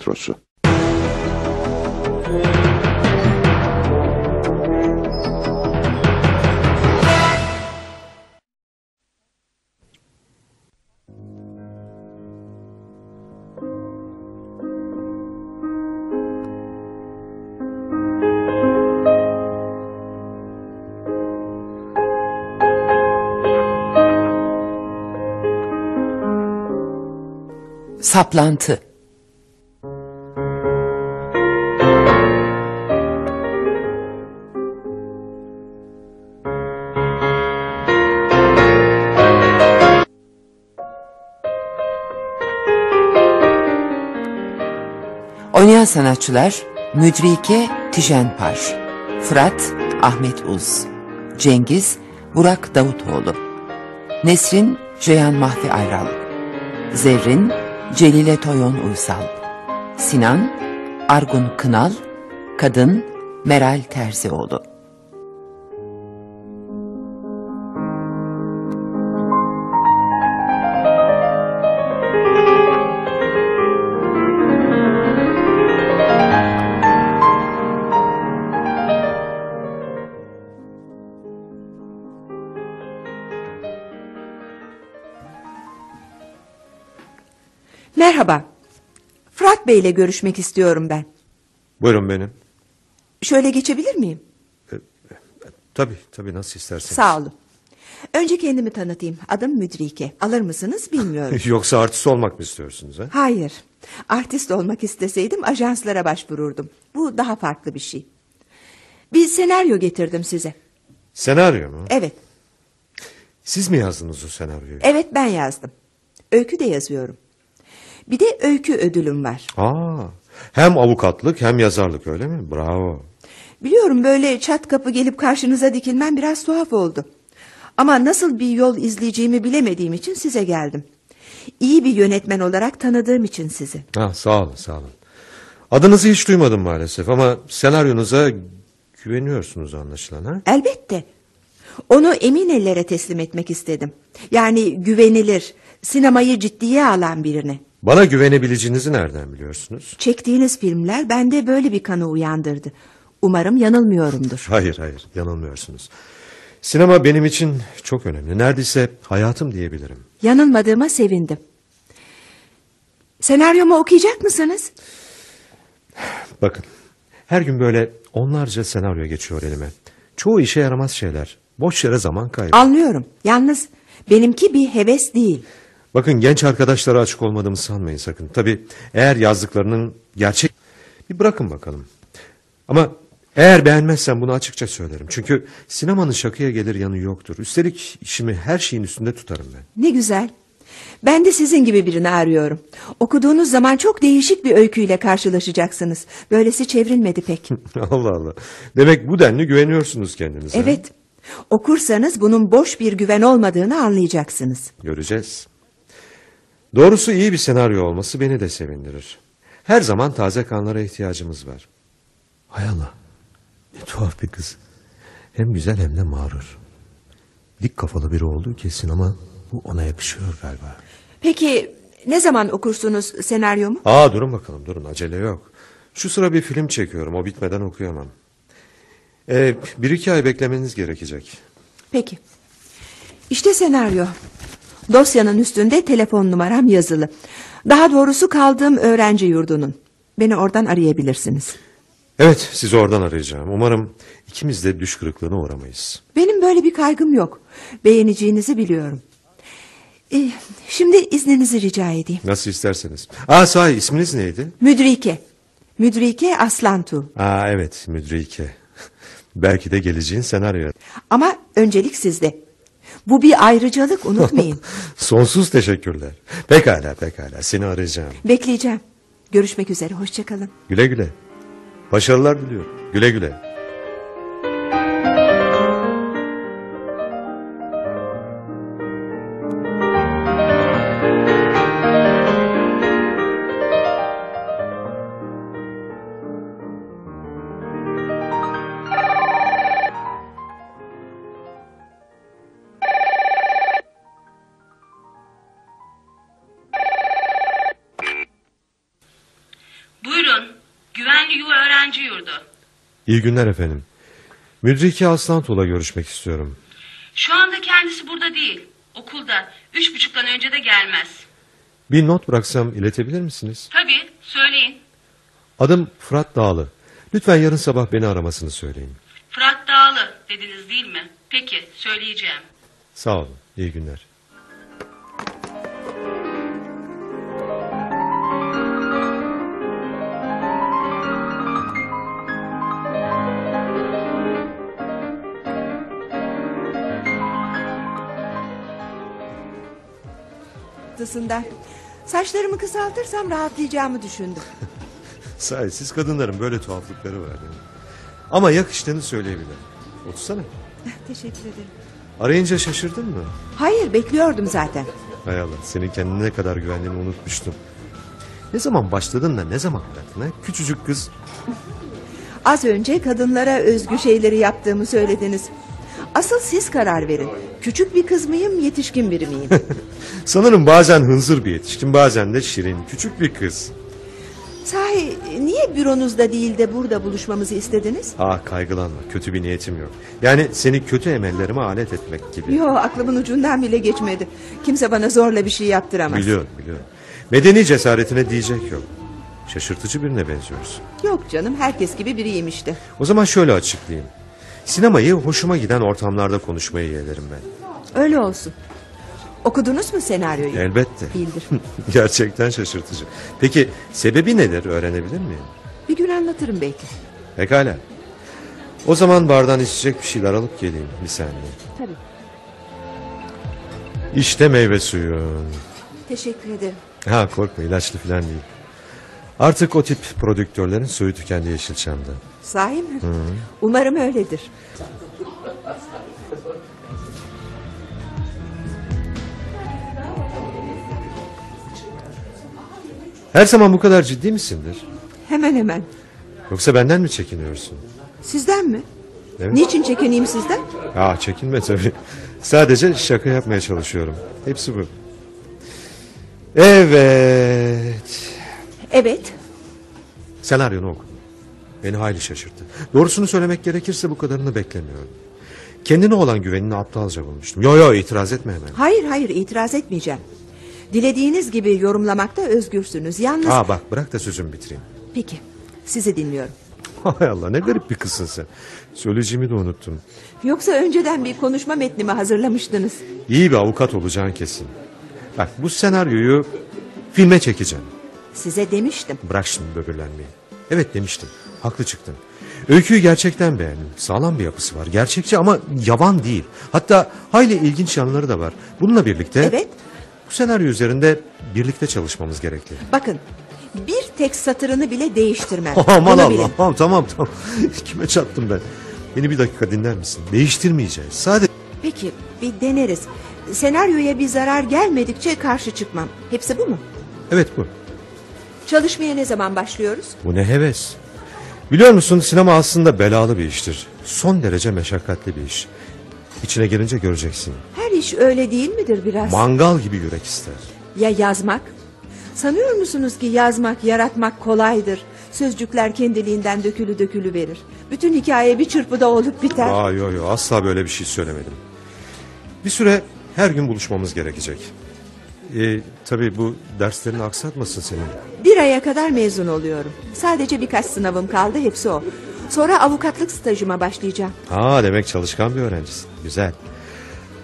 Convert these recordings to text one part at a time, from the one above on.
tiyatrosu. Saplantı Oynayan sanatçılar Müdrike Tijenpar Fırat Ahmet Uz Cengiz Burak Davutoğlu Nesrin Ceyhan Mahfi Ayral Zerrin Celile Toyon Uysal Sinan Argun Kınal Kadın Meral Terzioğlu Fırat Bey ile görüşmek istiyorum ben. Buyurun benim. Şöyle geçebilir miyim? Tabii tabii nasıl isterseniz. Sağ olun. Önce kendimi tanıtayım. Adım Müdrike. Alır mısınız bilmiyorum. Yoksa artist olmak mı istiyorsunuz ha? Hayır. Artist olmak isteseydim ajanslara başvururdum. Bu daha farklı bir şey. Bir senaryo getirdim size. Senaryo mu? Evet. Siz mi yazdınız o senaryoyu? Evet ben yazdım. Öykü de yazıyorum. Bir de öykü ödülüm var. Aa, hem avukatlık hem yazarlık öyle mi? Bravo. Biliyorum böyle çat kapı gelip karşınıza dikilmem biraz tuhaf oldu. Ama nasıl bir yol izleyeceğimi bilemediğim için size geldim. İyi bir yönetmen olarak tanıdığım için sizi. Ha, sağ olun sağ olun. Adınızı hiç duymadım maalesef ama senaryonuza güveniyorsunuz anlaşılan ha? Elbette. Onu emin ellere teslim etmek istedim. Yani güvenilir, sinemayı ciddiye alan birine. Bana güvenebileceğinizi nereden biliyorsunuz? Çektiğiniz filmler bende böyle bir kanı uyandırdı. Umarım yanılmıyorumdur. Hayır hayır yanılmıyorsunuz. Sinema benim için çok önemli. Neredeyse hayatım diyebilirim. Yanılmadığıma sevindim. Senaryomu okuyacak mısınız? Bakın her gün böyle onlarca senaryo geçiyor elime. Çoğu işe yaramaz şeyler. Boş yere zaman kaybı. Anlıyorum. Yalnız benimki bir heves değil. Bakın genç arkadaşlara açık olmadığımı sanmayın sakın. Tabii eğer yazdıklarının gerçek... Bir bırakın bakalım. Ama eğer beğenmezsen bunu açıkça söylerim. Çünkü sinemanın şakaya gelir yanı yoktur. Üstelik işimi her şeyin üstünde tutarım ben. Ne güzel. Ben de sizin gibi birini arıyorum. Okuduğunuz zaman çok değişik bir öyküyle karşılaşacaksınız. Böylesi çevrilmedi pek. Allah Allah. Demek bu denli güveniyorsunuz kendinize. evet. Okursanız bunun boş bir güven olmadığını anlayacaksınız. Göreceğiz. Doğrusu iyi bir senaryo olması beni de sevindirir. Her zaman taze kanlara ihtiyacımız var. Hay Allah. Ne tuhaf bir kız. Hem güzel hem de mağrur. Dik kafalı biri olduğu kesin ama bu ona yakışıyor galiba. Peki ne zaman okursunuz senaryomu? Aa durun bakalım durun acele yok. Şu sıra bir film çekiyorum o bitmeden okuyamam. Ee, bir iki ay beklemeniz gerekecek. Peki. İşte senaryo. Dosyanın üstünde telefon numaram yazılı. Daha doğrusu kaldığım öğrenci yurdunun. Beni oradan arayabilirsiniz. Evet sizi oradan arayacağım. Umarım ikimiz de düş kırıklığına uğramayız. Benim böyle bir kaygım yok. Beğeneceğinizi biliyorum. Ee, şimdi izninizi rica edeyim. Nasıl isterseniz. Aa sahi isminiz neydi? Müdrike. Müdrike Aslantu. Aa evet Müdrike. Belki de geleceğin senaryo. Ama öncelik sizde. Bu bir ayrıcalık unutmayın. Sonsuz teşekkürler. Pekala pekala seni arayacağım. Bekleyeceğim. Görüşmek üzere. Hoşçakalın. Güle güle. Başarılar diliyorum. Güle güle. İyi günler efendim. Müdriki Aslantoğlu'la görüşmek istiyorum. Şu anda kendisi burada değil. Okulda. Üç buçuktan önce de gelmez. Bir not bıraksam iletebilir misiniz? Tabii söyleyin. Adım Fırat Dağlı. Lütfen yarın sabah beni aramasını söyleyin. Fırat Dağlı dediniz değil mi? Peki söyleyeceğim. Sağ olun. İyi günler. Haklısından. Saçlarımı kısaltırsam rahatlayacağımı düşündüm. Sahi siz kadınların böyle tuhaflıkları var. yani. Ama yakıştığını söyleyebilirim. Otursana. Teşekkür ederim. Arayınca şaşırdın mı? Hayır bekliyordum zaten. Hay Allah senin kendine ne kadar güvendiğini unutmuştum. Ne zaman başladın da ne zaman bıraktın ha? Küçücük kız. Az önce kadınlara özgü şeyleri yaptığımı söylediniz. Asıl siz karar verin. Küçük bir kız mıyım, yetişkin biri miyim? Sanırım bazen hınzır bir yetişkin bazen de şirin küçük bir kız. Sahi niye büronuzda değil de burada buluşmamızı istediniz? Ah kaygılanma kötü bir niyetim yok. Yani seni kötü emellerime alet etmek gibi. Yo aklımın ucundan bile geçmedi. Kimse bana zorla bir şey yaptıramaz. Biliyorum biliyorum. Medeni cesaretine diyecek yok. Şaşırtıcı birine benziyorsun. Yok canım herkes gibi biriyim işte. O zaman şöyle açıklayayım. Sinemayı hoşuma giden ortamlarda konuşmayı yeğlerim ben. Öyle olsun. Okudunuz mu senaryoyu? Elbette. Değildir. Gerçekten şaşırtıcı. Peki sebebi nedir öğrenebilir miyim? Bir gün anlatırım belki. Pekala. O zaman bardan içecek bir şeyler alıp geleyim bir saniye. Tabii. İşte meyve suyun. Teşekkür ederim. Ha korkma ilaçlı falan değil. Artık o tip prodüktörlerin suyu tükendi Yeşilçam'da. Sahi mi? Umarım öyledir. Her zaman bu kadar ciddi misindir? Hemen hemen. Yoksa benden mi çekiniyorsun? Sizden mi? Evet. Niçin çekineyim sizden? Aa çekinme tabii. Sadece şaka yapmaya çalışıyorum. Hepsi bu. Evet. Evet. Senaryonu oku. Beni hayli şaşırttı. Doğrusunu söylemek gerekirse bu kadarını beklemiyorum. Kendine olan güvenini aptalca bulmuştum. Yo yo itiraz etme hemen. Hayır hayır itiraz etmeyeceğim. Dilediğiniz gibi yorumlamakta özgürsünüz. Yalnız... Aa bak bırak da sözümü bitireyim. Peki sizi dinliyorum. Hay Allah ne garip bir kızsın sen. Söyleyeceğimi de unuttum. Yoksa önceden bir konuşma metnimi hazırlamıştınız. İyi bir avukat olacağın kesin. Bak bu senaryoyu filme çekeceğim. Size demiştim. Bırak şimdi böbürlenmeyi. Evet demiştim. Haklı çıktın. Öyküyü gerçekten beğendim. Sağlam bir yapısı var. Gerçekçi ama yavan değil. Hatta hayli ilginç yanları da var. Bununla birlikte Evet. bu senaryo üzerinde birlikte çalışmamız gerekli. Bakın bir tek satırını bile değiştirmem. Aman Bunu bilin. Allah'ım tamam tamam. Kime çattım ben? Beni bir dakika dinler misin? Değiştirmeyeceğiz. Sadece Peki bir deneriz. Senaryoya bir zarar gelmedikçe karşı çıkmam. Hepsi bu mu? evet bu. Çalışmaya ne zaman başlıyoruz? Bu ne heves. Biliyor musun sinema aslında belalı bir iştir. Son derece meşakkatli bir iş. İçine girince göreceksin. Her iş öyle değil midir biraz? Mangal gibi yürek ister. ya yazmak? Sanıyor musunuz ki yazmak, yaratmak kolaydır? Sözcükler kendiliğinden dökülü dökülü verir. Bütün hikaye bir çırpıda olup biter. Aa, yo yo asla böyle bir şey söylemedim. Bir süre her gün buluşmamız gerekecek. Ee, tabii bu derslerini aksatmasın senin. Bir aya kadar mezun oluyorum. Sadece birkaç sınavım kaldı hepsi o. Sonra avukatlık stajıma başlayacağım. Ha demek çalışkan bir öğrencisin. Güzel.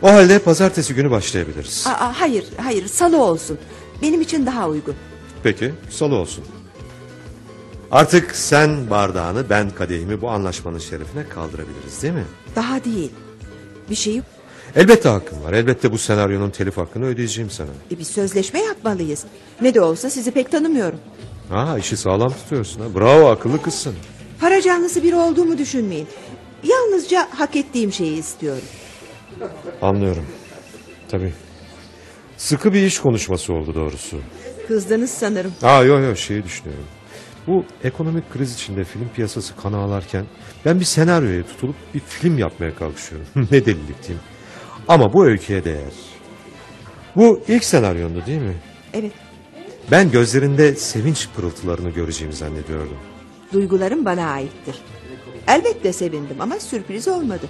O halde pazartesi günü başlayabiliriz. Aa, hayır, hayır salı olsun. Benim için daha uygun. Peki salı olsun. Artık sen bardağını ben kadehimi bu anlaşmanın şerefine kaldırabiliriz değil mi? Daha değil. Bir şey Elbette hakkım var. Elbette bu senaryonun telif hakkını ödeyeceğim sana. e, bir sözleşme yapmalıyız. Ne de olsa sizi pek tanımıyorum. Ha işi sağlam tutuyorsun ha. Bravo akıllı kızsın. Para canlısı biri olduğumu düşünmeyin. Yalnızca hak ettiğim şeyi istiyorum. Anlıyorum. Tabii. Sıkı bir iş konuşması oldu doğrusu. Kızdınız sanırım. Aa yok yok şeyi düşünüyorum. Bu ekonomik kriz içinde film piyasası kan ağlarken ben bir senaryoya tutulup bir film yapmaya kalkışıyorum. ne delilik diyeyim. Ama bu öyküye değer. Bu ilk senaryondu değil mi? Evet. Ben gözlerinde sevinç pırıltılarını göreceğimi zannediyordum. Duygularım bana aittir. Elbette sevindim ama sürpriz olmadı.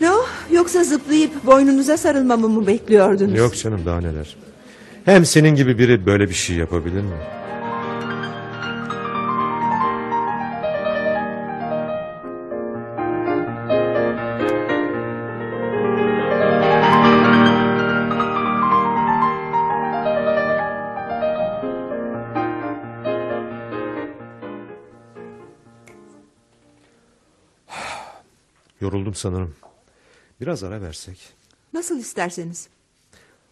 Ne o? Yoksa zıplayıp boynunuza sarılmamı mı bekliyordunuz? Yok canım daha neler. Hem senin gibi biri böyle bir şey yapabilir mi? Yoruldum sanırım. Biraz ara versek. Nasıl isterseniz.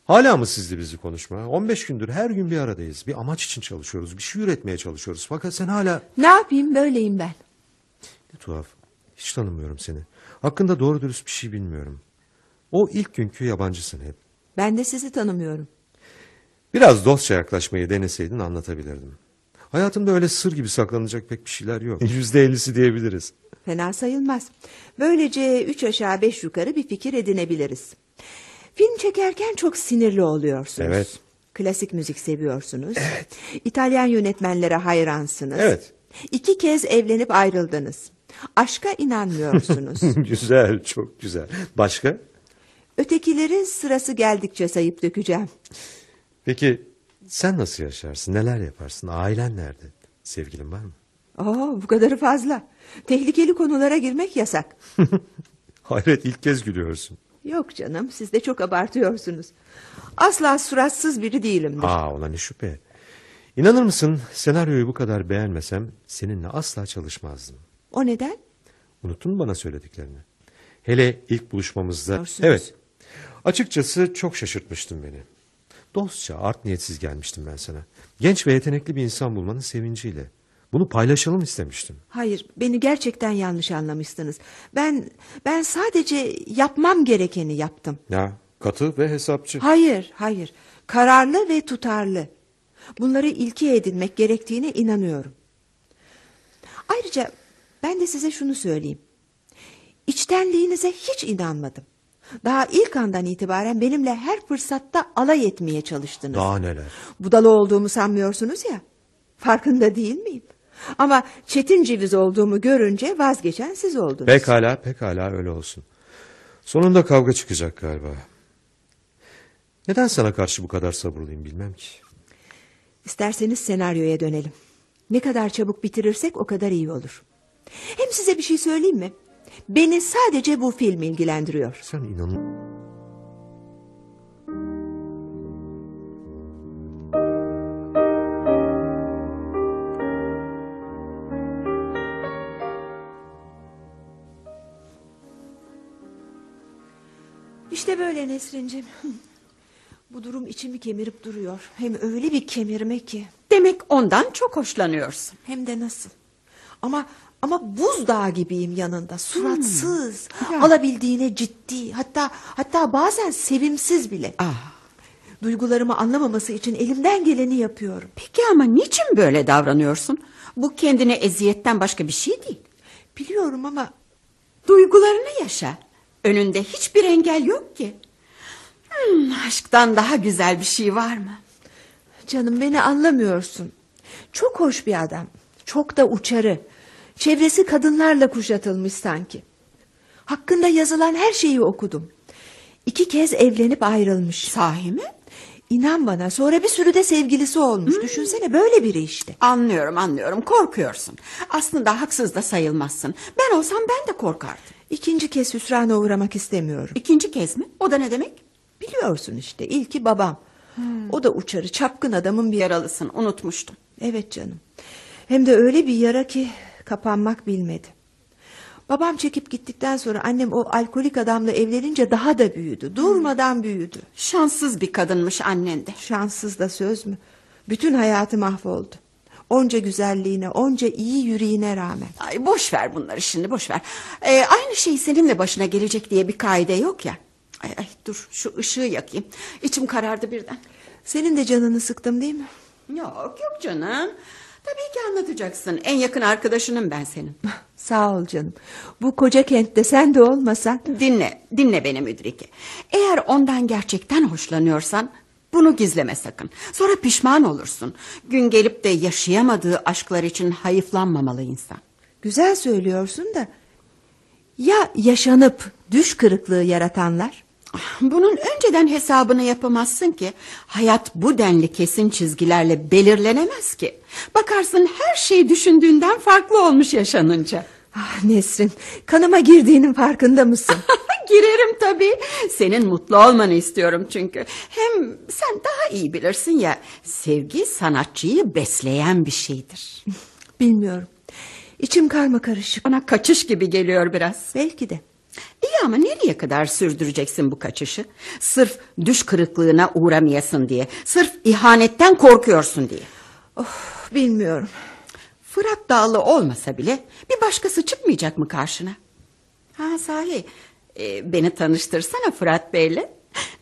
Hala mı sizli bizi konuşma? 15 gündür her gün bir aradayız. Bir amaç için çalışıyoruz. Bir şey üretmeye çalışıyoruz. Fakat sen hala... Ne yapayım böyleyim ben. Ne tuhaf. Hiç tanımıyorum seni. Hakkında doğru dürüst bir şey bilmiyorum. O ilk günkü yabancısın hep. Ben de sizi tanımıyorum. Biraz dostça yaklaşmayı deneseydin anlatabilirdim. Hayatımda öyle sır gibi saklanacak pek bir şeyler yok. Yüzde ellisi diyebiliriz. Fena sayılmaz. Böylece üç aşağı beş yukarı bir fikir edinebiliriz. Film çekerken çok sinirli oluyorsunuz. Evet. Klasik müzik seviyorsunuz. Evet. İtalyan yönetmenlere hayransınız. Evet. İki kez evlenip ayrıldınız. Aşka inanmıyorsunuz. güzel, çok güzel. Başka? Ötekileri sırası geldikçe sayıp dökeceğim. Peki sen nasıl yaşarsın? Neler yaparsın? Ailen nerede? Sevgilin var mı? Oo, bu kadarı fazla. Tehlikeli konulara girmek yasak. Hayret ilk kez gülüyorsun. Yok canım siz de çok abartıyorsunuz. Asla suratsız biri değilimdir. Aa ona ne şüphe. İnanır mısın senaryoyu bu kadar beğenmesem seninle asla çalışmazdım. O neden? Unuttun mu bana söylediklerini? Hele ilk buluşmamızda... Diyorsunuz. Evet. Açıkçası çok şaşırtmıştın beni. Dostça, art niyetsiz gelmiştim ben sana. Genç ve yetenekli bir insan bulmanın sevinciyle. Bunu paylaşalım istemiştim. Hayır, beni gerçekten yanlış anlamışsınız. Ben ben sadece yapmam gerekeni yaptım. Ya katı ve hesapçı. Hayır, hayır. Kararlı ve tutarlı. Bunları ilke edinmek gerektiğine inanıyorum. Ayrıca ben de size şunu söyleyeyim. İçtenliğinize hiç inanmadım. Daha ilk andan itibaren benimle her fırsatta alay etmeye çalıştınız. Daha neler. Budala olduğumu sanmıyorsunuz ya. Farkında değil miyim? Ama çetin ceviz olduğumu görünce vazgeçen siz oldunuz. Pekala, pekala öyle olsun. Sonunda kavga çıkacak galiba. Neden sana karşı bu kadar sabırlıyım bilmem ki. İsterseniz senaryoya dönelim. Ne kadar çabuk bitirirsek o kadar iyi olur. Hem size bir şey söyleyeyim mi? Beni sadece bu film ilgilendiriyor. Sen inan... İşte böyle Nesrin'cim. Bu durum içimi kemirip duruyor. Hem öyle bir kemirme ki. Demek ondan çok hoşlanıyorsun. Hem de nasıl. Ama ama buzdağı gibiyim yanında. Suratsız. Ya. Alabildiğine ciddi. Hatta hatta bazen sevimsiz bile. Ah. Duygularımı anlamaması için elimden geleni yapıyorum. Peki ama niçin böyle davranıyorsun? Bu kendine eziyetten başka bir şey değil. Biliyorum ama Duygularını yaşa. Önünde hiçbir engel yok ki. Hmm, aşktan daha güzel bir şey var mı? canım beni anlamıyorsun. Çok hoş bir adam. Çok da uçarı. Çevresi kadınlarla kuşatılmış sanki. Hakkında yazılan her şeyi okudum. İki kez evlenip ayrılmış. Sahi mi? İnan bana sonra bir sürü de sevgilisi olmuş. Düşünsene böyle biri işte. Anlıyorum anlıyorum korkuyorsun. Aslında haksız da sayılmazsın. Ben olsam ben de korkardım. İkinci kez hüsrana uğramak istemiyorum. İkinci kez mi? O da ne demek? Biliyorsun işte ilki babam. O da uçarı çapkın adamın bir Yaralısın unutmuştum. Evet canım. Hem de öyle bir yara ki kapanmak bilmedi. Babam çekip gittikten sonra annem o alkolik adamla evlenince daha da büyüdü. Durmadan büyüdü. Şanssız bir kadınmış annen de. Şanssız da söz mü? Bütün hayatı mahvoldu. Onca güzelliğine, onca iyi yüreğine rağmen. Ay boş ver bunları şimdi boş ver. Ee, aynı şey seninle başına gelecek diye bir kaide yok ya. Ay, ay dur şu ışığı yakayım. İçim karardı birden. Senin de canını sıktım değil mi? Yok yok canım. Tabii ki anlatacaksın. En yakın arkadaşınım ben senin. Sağ ol canım. Bu koca kentte sen de olmasan Dinle, dinle beni Müdrike. Eğer ondan gerçekten hoşlanıyorsan Bunu gizleme sakın. Sonra pişman olursun. Gün gelip de yaşayamadığı aşklar için hayıflanmamalı insan. Güzel söylüyorsun da ya yaşanıp düş kırıklığı yaratanlar? Bunun önceden hesabını yapamazsın ki. Hayat bu denli kesin çizgilerle belirlenemez ki. Bakarsın her şey düşündüğünden farklı olmuş yaşanınca. Ah Nesrin, kanıma girdiğinin farkında mısın? Girerim tabii. Senin mutlu olmanı istiyorum çünkü. Hem sen daha iyi bilirsin ya. Sevgi sanatçıyı besleyen bir şeydir. Bilmiyorum. İçim karma karışık. Bana kaçış gibi geliyor biraz. Belki de. İyi ama nereye kadar sürdüreceksin bu kaçışı? Sırf düş kırıklığına uğramayasın diye. Sırf ihanetten korkuyorsun diye. Of, bilmiyorum. Fırat Dağlı olmasa bile bir başkası çıkmayacak mı karşına? Ha sahi e, beni tanıştırsana Fırat Bey'le.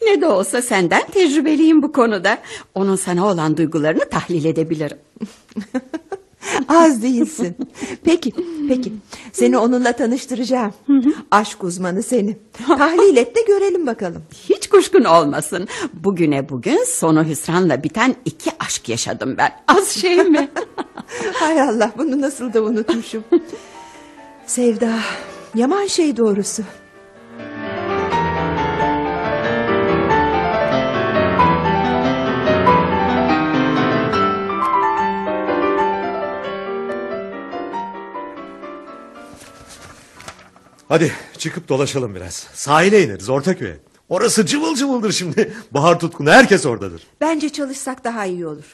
Ne de olsa senden tecrübeliyim bu konuda. Onun sana olan duygularını tahlil edebilirim. Az değilsin. Peki, peki. Seni onunla tanıştıracağım. Aşk uzmanı seni. Tahlil et de görelim bakalım. Hiç kuşkun olmasın. Bugüne bugün sonu hüsranla biten iki aşk yaşadım ben. Az şey mi? Hay Allah bunu nasıl da unutmuşum. Sevda, yaman şey doğrusu. Hadi çıkıp dolaşalım biraz. Sahile ineriz Ortaköy'e. Orası cıvıl cıvıldır şimdi. Bahar tutkunu herkes oradadır. Bence çalışsak daha iyi olur.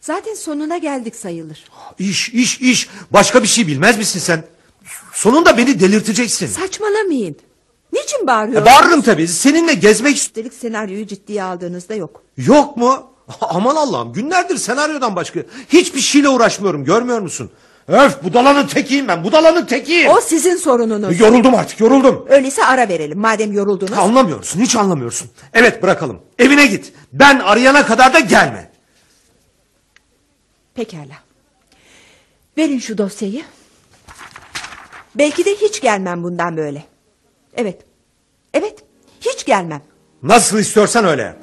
Zaten sonuna geldik sayılır. İş iş iş. Başka bir şey bilmez misin sen? Sonunda beni delirteceksin. Saçmalamayın. Niçin E, bağırıyorsunuz? bağırırım tabii. Seninle gezmek Üstelik senaryoyu ciddiye aldığınızda yok. Yok mu? Aman Allah'ım günlerdir senaryodan başka hiçbir şeyle uğraşmıyorum görmüyor musun? Öf budalanın tekiyim ben budalanın tekiyim. O sizin sorununuz. Yoruldum artık yoruldum. Öyleyse ara verelim madem yoruldunuz. Anlamıyorsun hiç anlamıyorsun. Evet bırakalım evine git. Ben arayana kadar da gelme. Pekala. Verin şu dosyayı. Belki de hiç gelmem bundan böyle. Evet. Evet. Hiç gelmem. Nasıl istiyorsan öyle yap.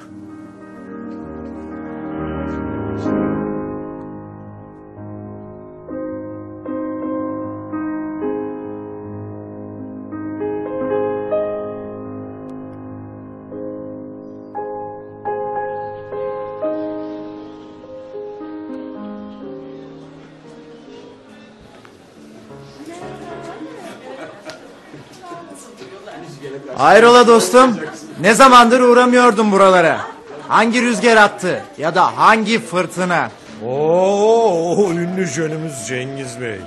Hayrola dostum? Ne zamandır uğramıyordum buralara? Hangi rüzgar attı ya da hangi fırtına? Oo ünlü jönümüz Cengiz Bey.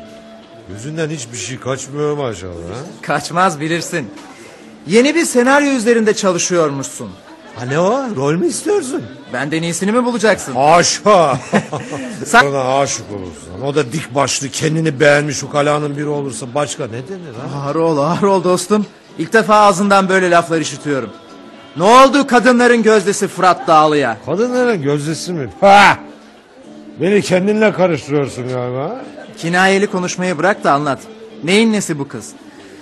Gözünden hiçbir şey kaçmıyor maşallah. Kaçmaz bilirsin. Yeni bir senaryo üzerinde çalışıyormuşsun. Ha ne o? Rol mü istiyorsun? Benden iyisini mi bulacaksın? Haşa. Sen- Sana aşık olursan. O da dik başlı kendini beğenmiş ukalanın biri olursa başka ne denir ha? Ağır ol ağır ol dostum. İlk defa ağzından böyle laflar işitiyorum. Ne oldu kadınların gözdesi Fırat Dağlı'ya? Kadınların gözdesi mi? Ha! Beni kendinle karıştırıyorsun galiba. Kinayeli konuşmayı bırak da anlat. Neyin nesi bu kız?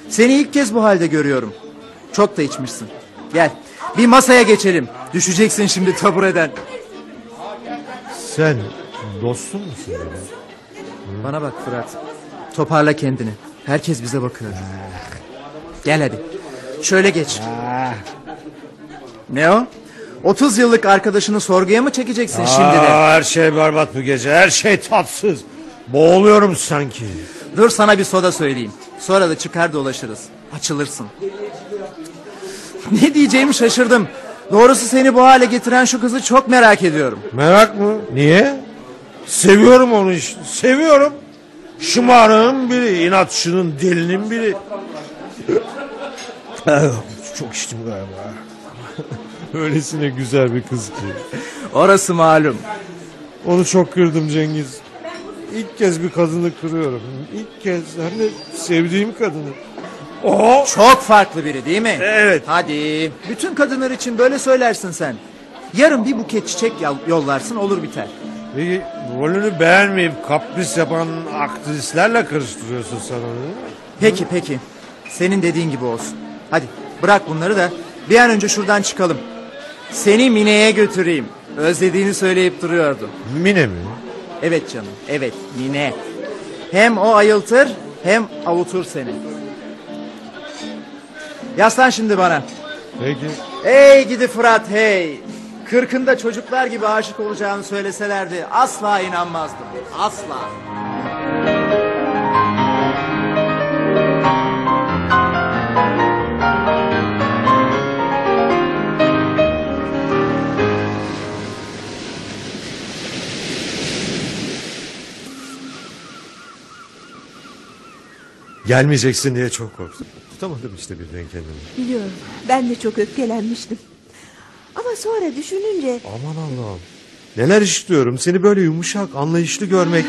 Seni ilk kez bu halde görüyorum. Çok da içmişsin. Gel bir masaya geçelim. Düşeceksin şimdi tabureden. Sen dostum musun? Bana bak Fırat. Toparla kendini. Herkes bize bakıyor. Gel hadi. Şöyle geç. Ne o? 30 yıllık arkadaşını sorguya mı çekeceksin şimdi de? Aa, her şey berbat bu gece. Her şey tatsız. Boğuluyorum sanki. Dur sana bir soda söyleyeyim. Sonra da çıkar dolaşırız. Açılırsın. Ne diyeceğimi şaşırdım. Doğrusu seni bu hale getiren şu kızı çok merak ediyorum. Merak mı? Niye? Seviyorum onu işte. Seviyorum. Şımarığın biri, inatçının delinin biri. Çok içtim galiba. Öylesine güzel bir kız ki. Orası malum. Onu çok kırdım Cengiz. İlk kez bir kadını kırıyorum. İlk kez hem de sevdiğim kadını. Oo! Çok farklı biri değil mi? Evet. Hadi. Bütün kadınlar için böyle söylersin sen. Yarın bir buket çiçek yol- yollarsın olur biter. Peki rolünü beğenmeyip kapris yapan aktrislerle karıştırıyorsun sen onu? Peki peki. Senin dediğin gibi olsun. Hadi bırak bunları da bir an önce şuradan çıkalım. Seni Mine'ye götüreyim. Özlediğini söyleyip duruyordu. Mine mi? Evet canım, evet Mine. Hem o ayıltır hem avutur seni. Yaslan şimdi bana. Peki. Hey gidi Fırat hey. Kırkında çocuklar gibi aşık olacağını söyleselerdi asla inanmazdım. Asla. Gelmeyeceksin diye çok korktum. Tutamadım işte birden kendimi. Biliyorum. Ben de çok öfkelenmiştim. Ama sonra düşününce Aman Allah'ım. Neler işliyorum. Seni böyle yumuşak, anlayışlı görmek.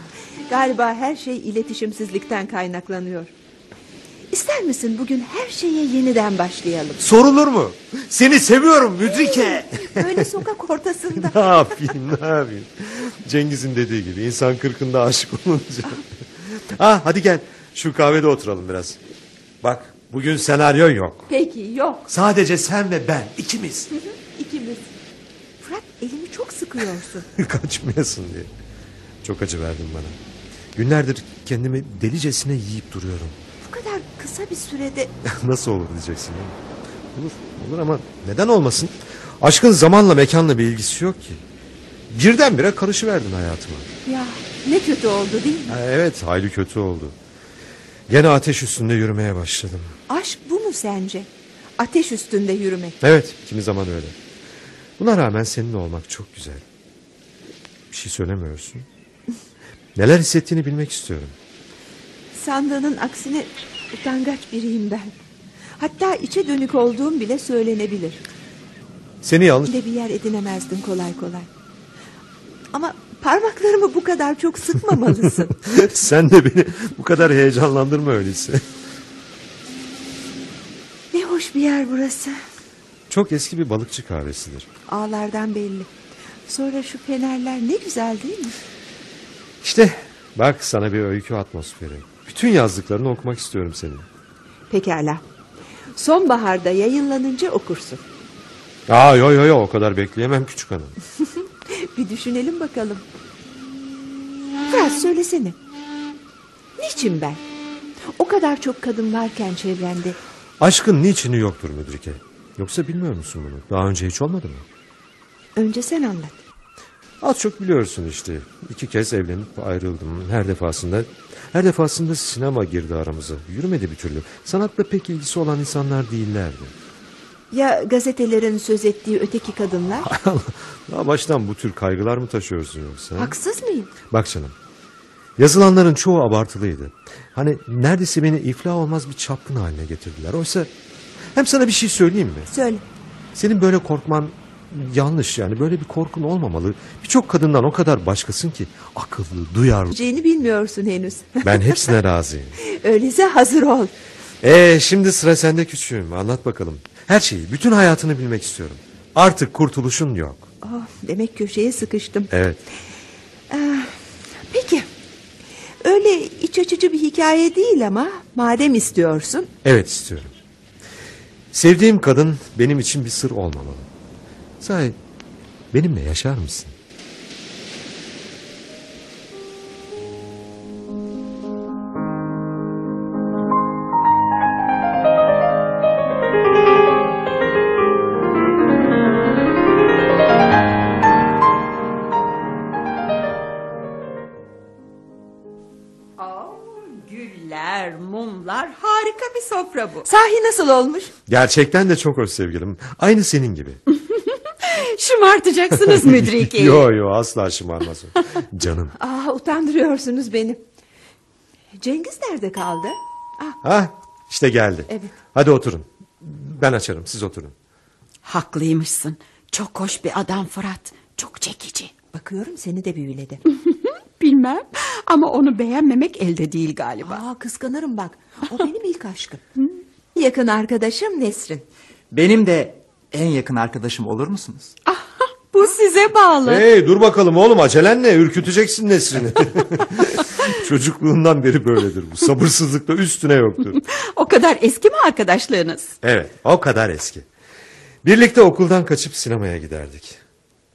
galiba her şey iletişimsizlikten kaynaklanıyor. İster misin bugün her şeye yeniden başlayalım? Sorulur mu? Seni seviyorum Müdrike. Böyle sokak ortasında. ne yapayım ne yapayım. Cengiz'in dediği gibi insan kırkında aşık olunca. ah hadi gel şu kahvede oturalım biraz. Bak bugün senaryo yok. Peki yok. Sadece sen ve ben ikimiz. İkimiz. Fırat elimi çok sıkıyorsun. Kaçmayasın diye. Çok acı verdin bana. Günlerdir kendimi delicesine yiyip duruyorum. Bu kadar kısa bir sürede Nasıl olur diyeceksin değil mi? Olur, olur ama neden olmasın? Aşkın zamanla mekanla bir ilgisi yok ki. Birdenbire karışıverdin hayatıma. ya ne kötü oldu değil mi? Ha, evet hayli kötü oldu. Gene ateş üstünde yürümeye başladım. Aşk bu mu sence? Ateş üstünde yürümek. Evet kimi zaman öyle. Buna rağmen seninle olmak çok güzel. Bir şey söylemiyorsun. Neler hissettiğini bilmek istiyorum. Sandığının aksine utangaç biriyim ben. Hatta içe dönük olduğum bile söylenebilir. Seni yanlış... bir yer edinemezdin kolay kolay. Ama parmaklarımı bu kadar çok sıkmamalısın. Sen de beni bu kadar heyecanlandırma öyleyse. ne hoş bir yer burası. Çok eski bir balıkçı kahvesidir. Ağlardan belli. Sonra şu fenerler ne güzel değil mi? İşte bak sana bir öykü atmosferi. Bütün yazdıklarını okumak istiyorum senin. Pekala. Sonbaharda yayınlanınca okursun. Aa yo yo yo o kadar bekleyemem küçük hanım. Bir düşünelim bakalım. Fırat söylesene. Niçin ben? O kadar çok kadın varken çevrende. Aşkın niçini yoktur müdrike? Yoksa bilmiyor musun bunu? Daha önce hiç olmadı mı? Önce sen anlat. Az çok biliyorsun işte. İki kez evlenip ayrıldım. Her defasında her defasında sinema girdi aramıza. Yürümedi bir türlü. Sanatla pek ilgisi olan insanlar değillerdi. Ya gazetelerin söz ettiği öteki kadınlar? Daha baştan bu tür kaygılar mı taşıyorsun yoksa? Haksız mıyım? Bak canım. Yazılanların çoğu abartılıydı. Hani neredeyse beni iflah olmaz bir çapkın haline getirdiler. Oysa hem sana bir şey söyleyeyim mi? Söyle. Senin böyle korkman yanlış yani böyle bir korkun olmamalı. Birçok kadından o kadar başkasın ki akıllı, duyarlı. Diyeceğini bilmiyorsun henüz. Ben hepsine razıyım. Öyleyse hazır ol. Ee şimdi sıra sende küçüğüm. Anlat bakalım. Her şeyi, bütün hayatını bilmek istiyorum. Artık kurtuluşun yok. Oh, demek köşeye sıkıştım. Evet. Peki. Öyle iç açıcı bir hikaye değil ama madem istiyorsun. Evet istiyorum. Sevdiğim kadın benim için bir sır olmamalı. Sahi benimle yaşar mısın? Mumlar harika bir sofra bu. Sahi nasıl olmuş? Gerçekten de çok hoş sevgilim. Aynı senin gibi. Şımartacaksınız müdrikeyi. yo yo asla şımarmaz o. Canım. Aa, utandırıyorsunuz beni. Cengiz nerede kaldı? Ah, Ha işte geldi. Evet. Hadi oturun. Ben açarım siz oturun. Haklıymışsın. Çok hoş bir adam Fırat. Çok çekici. bakıyorum seni de büyüledi. Bilmem ama onu beğenmemek elde değil galiba. Aa, kıskanırım bak. O benim ilk aşkım. Yakın arkadaşım Nesrin. Benim de en yakın arkadaşım olur musunuz? Ah, bu size bağlı. Hey dur bakalım oğlum acelen ne ürküteceksin Nesrin'i. Çocukluğundan beri böyledir bu. Sabırsızlıkta üstüne yoktur. O kadar eski mi arkadaşlığınız? Evet o kadar eski. Birlikte okuldan kaçıp sinemaya giderdik.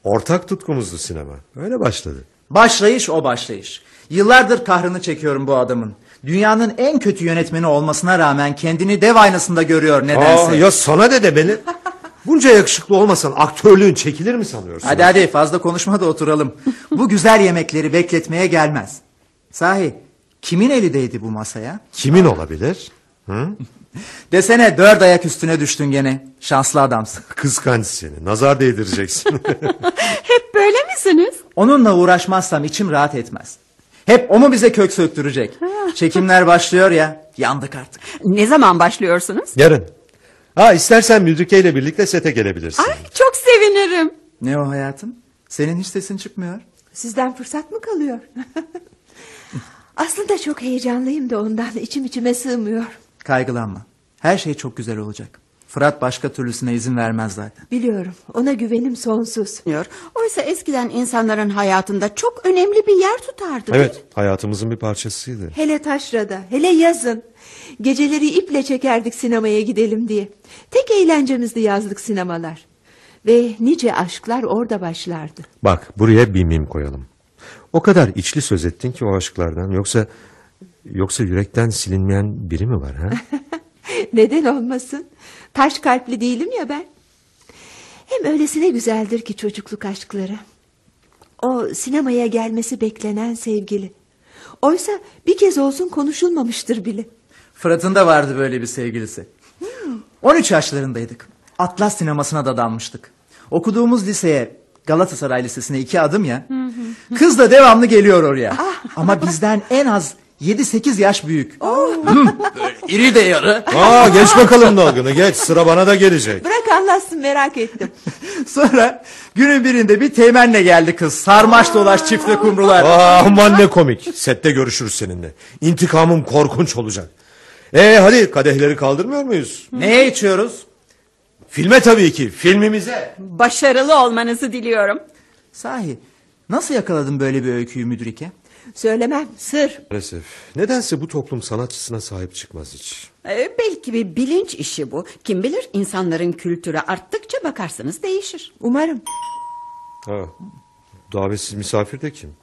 Ortak tutkumuzdu sinema. Öyle başladı. Başlayış o başlayış. Yıllardır kahrını çekiyorum bu adamın. Dünyanın en kötü yönetmeni olmasına rağmen kendini dev aynasında görüyor nedense. Aa, ya sana de de beni. Bunca yakışıklı olmasan aktörlüğün çekilir mi sanıyorsun? Hadi hadi fazla konuşma da oturalım. bu güzel yemekleri bekletmeye gelmez. Sahi kimin eli değdi bu masaya? Kimin olabilir? Hı? Desene dört ayak üstüne düştün gene. Şanslı adamsın. Kıskanç seni. Nazar değdireceksin. Hep böyle misiniz? Onunla uğraşmazsam içim rahat etmez. Hep o mu bize kök söktürecek? Çekimler başlıyor ya. Yandık artık. Ne zaman başlıyorsunuz? Yarın. Ha istersen Müdrike ile birlikte sete gelebilirsin. Ay çok sevinirim. Ne o hayatım? Senin hiç sesin çıkmıyor. Sizden fırsat mı kalıyor? Aslında çok heyecanlıyım da ondan içim içime sığmıyor. Kaygılanma. Her şey çok güzel olacak. Fırat başka türlüsüne izin vermez zaten. Biliyorum ona güvenim sonsuz. Diyor. Oysa eskiden insanların hayatında çok önemli bir yer tutardı. Evet hayatımızın bir parçasıydı. Hele taşrada, hele yazın. Geceleri iple çekerdik sinemaya gidelim diye. Tek eğlencemizdi yazlık sinemalar. Ve nice aşklar orada başlardı. Bak buraya bir mim koyalım. O kadar içli söz ettin ki o aşklardan. Yoksa yoksa yürekten silinmeyen biri mi var ha? Neden olmasın? Taş kalpli değilim ya ben. Hem öylesine güzeldir ki çocukluk aşkları. O sinemaya gelmesi beklenen sevgili. Oysa bir kez olsun konuşulmamıştır bile. Fırat'ın da vardı böyle bir sevgilisi. 13 yaşlarındaydık. Atlas sinemasına da dalmıştık. Okuduğumuz liseye Galatasaray Lisesi'ne iki adım ya. Kız da devamlı geliyor oraya. Ama bizden en az 7-8 yaş büyük. Böyle iri de yarı. Aa geç bakalım dalgını geç sıra bana da gelecek. Bırak anlatsın merak ettim. Sonra günün birinde bir teğmenle geldi kız. Sarmaş dolaş çifte kumrular. Aa, aman ne komik. Sette görüşürüz seninle. İntikamım korkunç olacak. Ee hadi kadehleri kaldırmıyor muyuz? Neye içiyoruz? Filme tabii ki filmimize. Başarılı olmanızı diliyorum. Sahi nasıl yakaladın böyle bir öyküyü müdürike? Söylemem sır. Maalesef. Nedense bu toplum sanatçısına sahip çıkmaz hiç. Ee, belki bir bilinç işi bu. Kim bilir insanların kültürü arttıkça bakarsınız değişir. Umarım. Ha, davetsiz misafir de kim?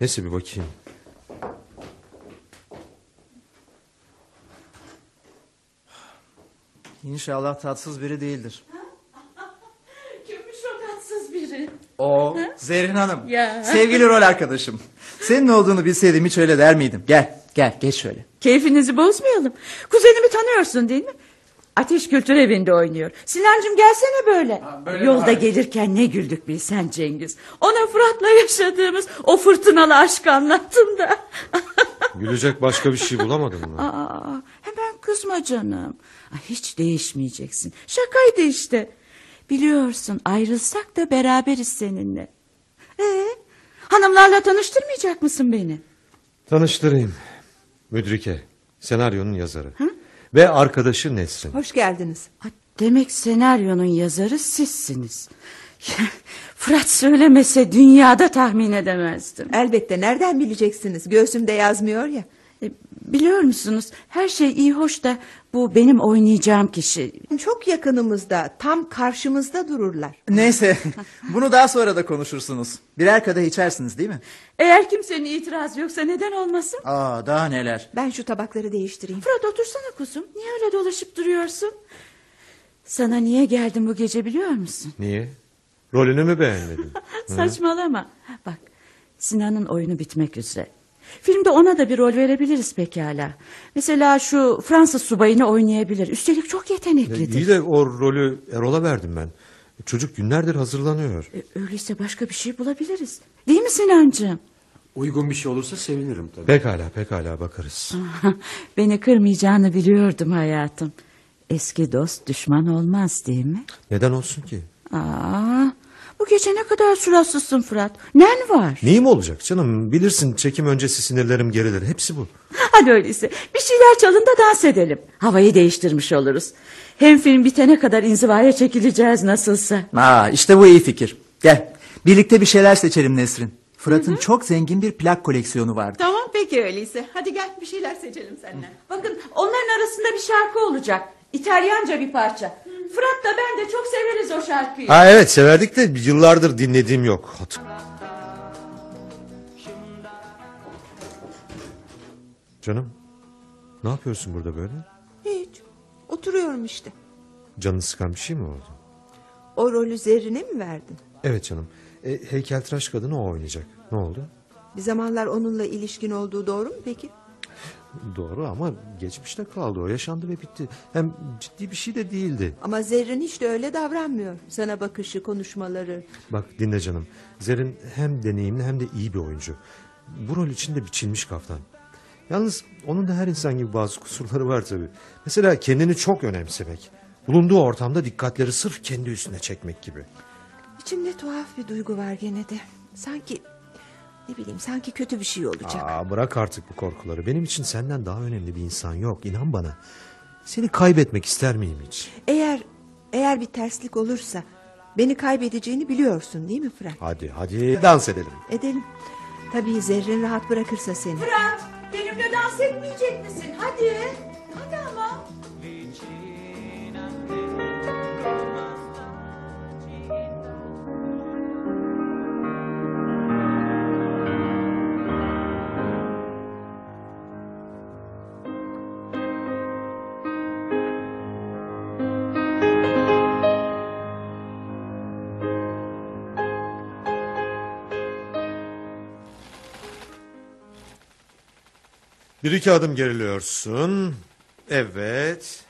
Neyse bir bakayım. İnşallah tatsız biri değildir. Kimmiş o tatsız biri? O Zerrin Hanım. Ya. Sevgili rol arkadaşım. Senin olduğunu bilseydim hiç öyle der miydim? Gel gel geç şöyle. Keyfinizi bozmayalım. Kuzenimi tanıyorsun değil mi? Ateş Kültür Evi'nde oynuyor. Sinancım gelsene böyle. Yolda gelirken ne güldük bilsen Cengiz. Ona Fırat'la yaşadığımız o fırtınalı aşkı anlattım da. Gülecek başka bir şey bulamadın mı? Aa, hemen kızma canım. Hiç değişmeyeceksin. Şakaydı işte. Biliyorsun ayrılsak da beraberiz seninle. Ee, hanımlarla tanıştırmayacak mısın beni? Tanıştırayım. Müdrike, senaryonun yazarı. Ve arkadaşı Nesrin. Hoş geldiniz. Ha, Demek senaryonun yazarı sizsiniz. Fırat söylemese dünyada tahmin edemezdim. Elbette nereden bileceksiniz? Göğsümde yazmıyor ya. E, Biliyor musunuz her şey iyi hoş da bu benim oynayacağım kişi. Çok yakınımızda, tam karşımızda dururlar. Neyse bunu daha sonra da konuşursunuz. Birer kadeh içersiniz değil mi? Eğer kimsenin itirazı yoksa neden olmasın? Aa daha neler. Ben şu tabakları değiştireyim. Fırat otursana kuzum. Niye öyle dolaşıp duruyorsun? Sana niye geldim bu gece biliyor musun? Niye? Rolünü mü beğenmedin? Saçmalama. Bak Sinan'ın oyunu bitmek üzere. Filmde ona da bir rol verebiliriz pekala. Mesela şu Fransız subayını oynayabilir. Üstelik çok yeteneklidir. İyi de o rolü Erol'a verdim ben. Çocuk günlerdir hazırlanıyor. E, öyleyse başka bir şey bulabiliriz. Değil mi Sinancığım? Uygun bir şey olursa sevinirim tabii. Pekala pekala bakarız. Beni kırmayacağını biliyordum hayatım. Eski dost düşman olmaz değil mi? Neden olsun ki? Aa, bu gece ne kadar suratsızsın Fırat. Nen var? Neyim olacak canım? Bilirsin çekim öncesi sinirlerim gerilir. Hepsi bu. Hadi öyleyse bir şeyler çalın da dans edelim. Havayı değiştirmiş oluruz. Hem film bitene kadar inzivaya çekileceğiz nasılsa. Aa işte bu iyi fikir. Gel birlikte bir şeyler seçelim Nesrin. Fırat'ın çok zengin bir plak koleksiyonu vardı. Tamam peki öyleyse. Hadi gel bir şeyler seçelim seninle. Bakın onların arasında bir şarkı olacak. İtalyanca bir parça. Fırat da ben de çok severiz o şarkıyı. Ha evet severdik de yıllardır dinlediğim yok. Canım ne yapıyorsun burada böyle? Hiç. Oturuyorum işte. Canını sıkan bir şey mi oldu? O rolü Zerrin'e mi verdin? Evet canım. E, heykeltıraş kadını o oynayacak. Ne oldu? Bir zamanlar onunla ilişkin olduğu doğru mu peki? Doğru ama geçmişte kaldı. O yaşandı ve bitti. Hem ciddi bir şey de değildi. Ama Zerrin hiç de öyle davranmıyor. Sana bakışı, konuşmaları. Bak dinle canım. Zerrin hem deneyimli hem de iyi bir oyuncu. Bu rol için de biçilmiş kaftan. Yalnız onun da her insan gibi bazı kusurları var tabii. Mesela kendini çok önemsemek. Bulunduğu ortamda dikkatleri sırf kendi üstüne çekmek gibi. İçimde tuhaf bir duygu var gene de. Sanki ne bileyim sanki kötü bir şey olacak. Aa, bırak artık bu korkuları. Benim için senden daha önemli bir insan yok. İnan bana. Seni kaybetmek ister miyim hiç? Eğer eğer bir terslik olursa beni kaybedeceğini biliyorsun değil mi Fırat? Hadi hadi dans edelim. Edelim. Tabii Zerrin rahat bırakırsa seni. Fırat benimle dans etmeyecek misin? Hadi. Hadi ama. Bir iki adım geriliyorsun. Evet.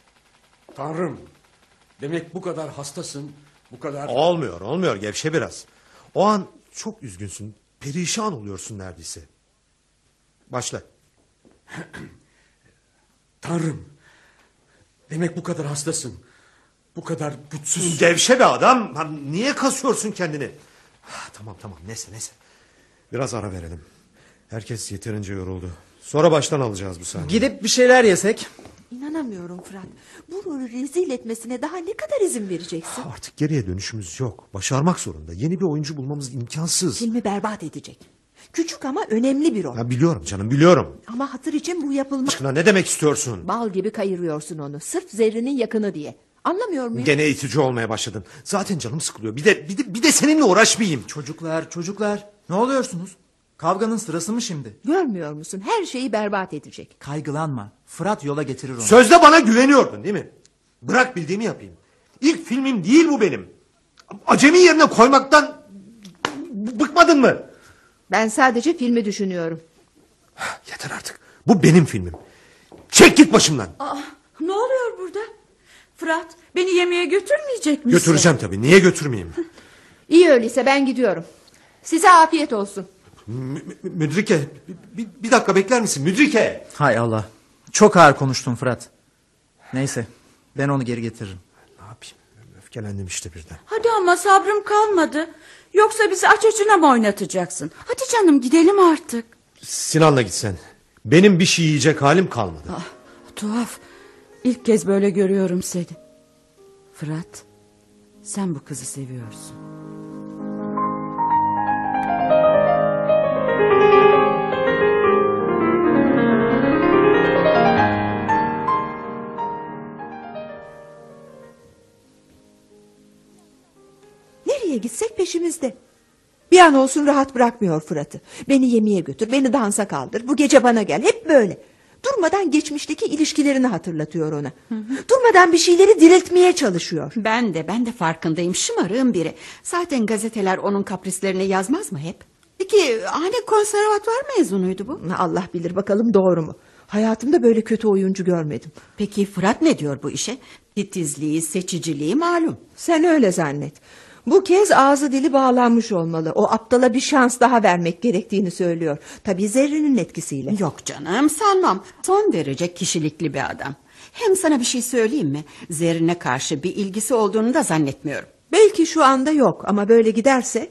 Tanrım. Demek bu kadar hastasın. Bu kadar... Olmuyor olmuyor gevşe biraz. O an çok üzgünsün. Perişan oluyorsun neredeyse. Başla. Tanrım. Demek bu kadar hastasın. Bu kadar güçsüz. Gevşe be adam. Niye kasıyorsun kendini? Ha, tamam tamam neyse neyse. Biraz ara verelim. Herkes yeterince yoruldu. Sonra baştan alacağız bu sahneyi. Gidip bir şeyler yesek. İnanamıyorum Fırat. Bu rolü rezil etmesine daha ne kadar izin vereceksin? Artık geriye dönüşümüz yok. Başarmak zorunda. Yeni bir oyuncu bulmamız imkansız. Filmi berbat edecek. Küçük ama önemli bir rol. Ya biliyorum canım biliyorum. Ama hatır için bu yapılmaz. Aşkına ne demek istiyorsun? Bal gibi kayırıyorsun onu. Sırf Zerrin'in yakını diye. Anlamıyor muyum? Gene itici olmaya başladın. Zaten canım sıkılıyor. Bir de bir de, bir de seninle uğraşmayayım. Çocuklar çocuklar ne oluyorsunuz? Kavganın sırası mı şimdi? Görmüyor musun? Her şeyi berbat edecek. Kaygılanma. Fırat yola getirir onu. Sözde bana güveniyordun değil mi? Bırak bildiğimi yapayım. İlk filmim değil bu benim. Acemi yerine koymaktan bıkmadın mı? Ben sadece filmi düşünüyorum. Yeter artık. Bu benim filmim. Çek git başımdan. Aa, ne oluyor burada? Fırat beni yemeğe götürmeyecek misin? Götüreceğim tabii. Niye götürmeyeyim? İyi öyleyse ben gidiyorum. Size afiyet olsun. Mü- mü- Müdrike bir, bir dakika bekler misin? Müdrike. Hay Allah. Çok ağır konuştun Fırat. Neyse ben onu geri getiririm. Ne yapayım? Öfkelendim işte birden. Hadi ama sabrım kalmadı. Yoksa bizi aç açına mı oynatacaksın? Hadi canım gidelim artık. Sinan'la gitsen. Benim bir şey yiyecek halim kalmadı. Ah, tuhaf. İlk kez böyle görüyorum seni. Fırat, sen bu kızı seviyorsun. Gitsek peşimizde. Bir an olsun rahat bırakmıyor Fırat'ı. Beni yemeğe götür, beni dansa kaldır. Bu gece bana gel. Hep böyle. Durmadan geçmişteki ilişkilerini hatırlatıyor ona. Durmadan bir şeyleri diriltmeye çalışıyor. Ben de ben de farkındayım şımarığın biri. Zaten gazeteler onun kaprislerini yazmaz mı hep? Peki hani konservatuvar mezunuydu bu? Allah bilir bakalım doğru mu? Hayatımda böyle kötü oyuncu görmedim. Peki Fırat ne diyor bu işe? Titizliği, seçiciliği malum. Sen öyle zannet. Bu kez ağzı dili bağlanmış olmalı. O aptala bir şans daha vermek gerektiğini söylüyor. Tabii Zerrin'in etkisiyle. Yok canım sanmam. Son derece kişilikli bir adam. Hem sana bir şey söyleyeyim mi? Zerrin'e karşı bir ilgisi olduğunu da zannetmiyorum. Belki şu anda yok ama böyle giderse...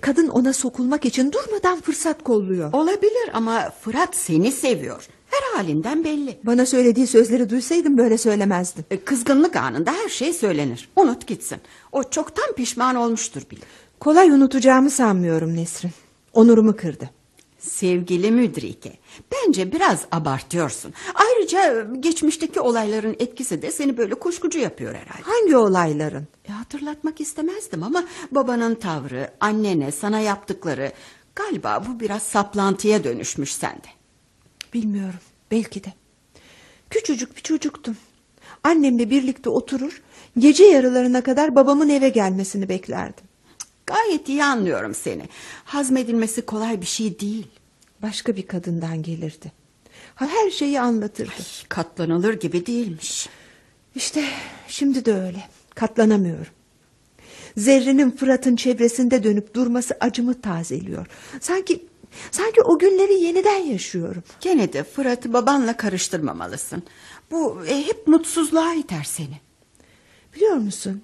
Kadın ona sokulmak için durmadan fırsat kolluyor. Olabilir ama Fırat seni seviyor. Her halinden belli. Bana söylediği sözleri duysaydım böyle söylemezdin. E, Kızgınlık anında her şey söylenir. Unut gitsin. O çoktan pişman olmuştur bile. Kolay unutacağımı sanmıyorum Nesrin. Onurumu kırdı. Sevgili müdrike, bence biraz abartıyorsun. Ayrıca Ayrıca geçmişteki olayların etkisi de seni böyle kuşkucu yapıyor herhalde. Hangi olayların? E, hatırlatmak istemezdim ama babanın tavrı, annene sana yaptıkları galiba bu biraz saplantıya dönüşmüş sende. Bilmiyorum. Belki de. Küçücük bir çocuktum. Annemle birlikte oturur, gece yarılarına kadar babamın eve gelmesini beklerdim. Gayet iyi anlıyorum seni. Hazmedilmesi kolay bir şey değil. Başka bir kadından gelirdi. Ha, her şeyi anlatırdı. Katlanılır gibi değilmiş. İşte şimdi de öyle. Katlanamıyorum. Zerrin'in Fırat'ın çevresinde dönüp durması acımı tazeliyor. Sanki sanki o günleri yeniden yaşıyorum. Gene de Fırat'ı babanla karıştırmamalısın. Bu e, hep mutsuzluğa iter seni. Biliyor musun?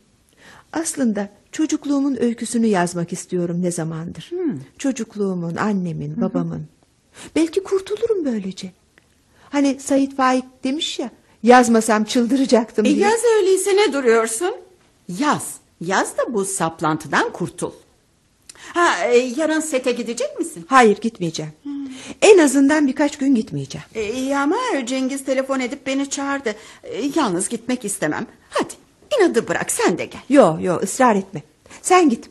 Aslında çocukluğumun öyküsünü yazmak istiyorum ne zamandır. Çocukluğumun, annemin, babamın. Belki kurtulurum böylece. Hani Sait Faik demiş ya, yazmasam çıldıracaktım E, diye. yaz öyleyse ne duruyorsun? Yaz. Yaz da bu saplantıdan kurtul. Ha, e, yarın sete gidecek misin? Hayır gitmeyeceğim. En azından birkaç gün gitmeyeceğim. E, iyi ama Cengiz telefon edip beni çağırdı. E, yalnız gitmek istemem. Hadi inadı bırak sen de gel. Yo yo ısrar etme. Sen git.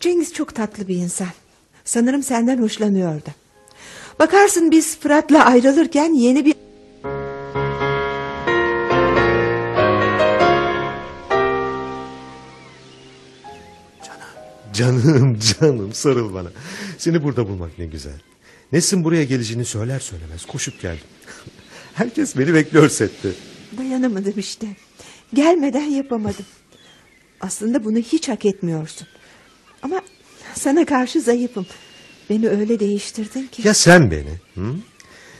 Cengiz çok tatlı bir insan. Sanırım senden hoşlanıyordu. Bakarsın biz Fırat'la ayrılırken yeni bir... Canım canım sarıl bana. Seni burada bulmak ne güzel. Nesin buraya geleceğini söyler söylemez koşup geldim. Herkes beni bekliyor sette. Dayanamadım işte. Gelmeden yapamadım. Aslında bunu hiç hak etmiyorsun. Ama sana karşı zayıfım. Beni öyle değiştirdin ki. Ya sen beni? Hı?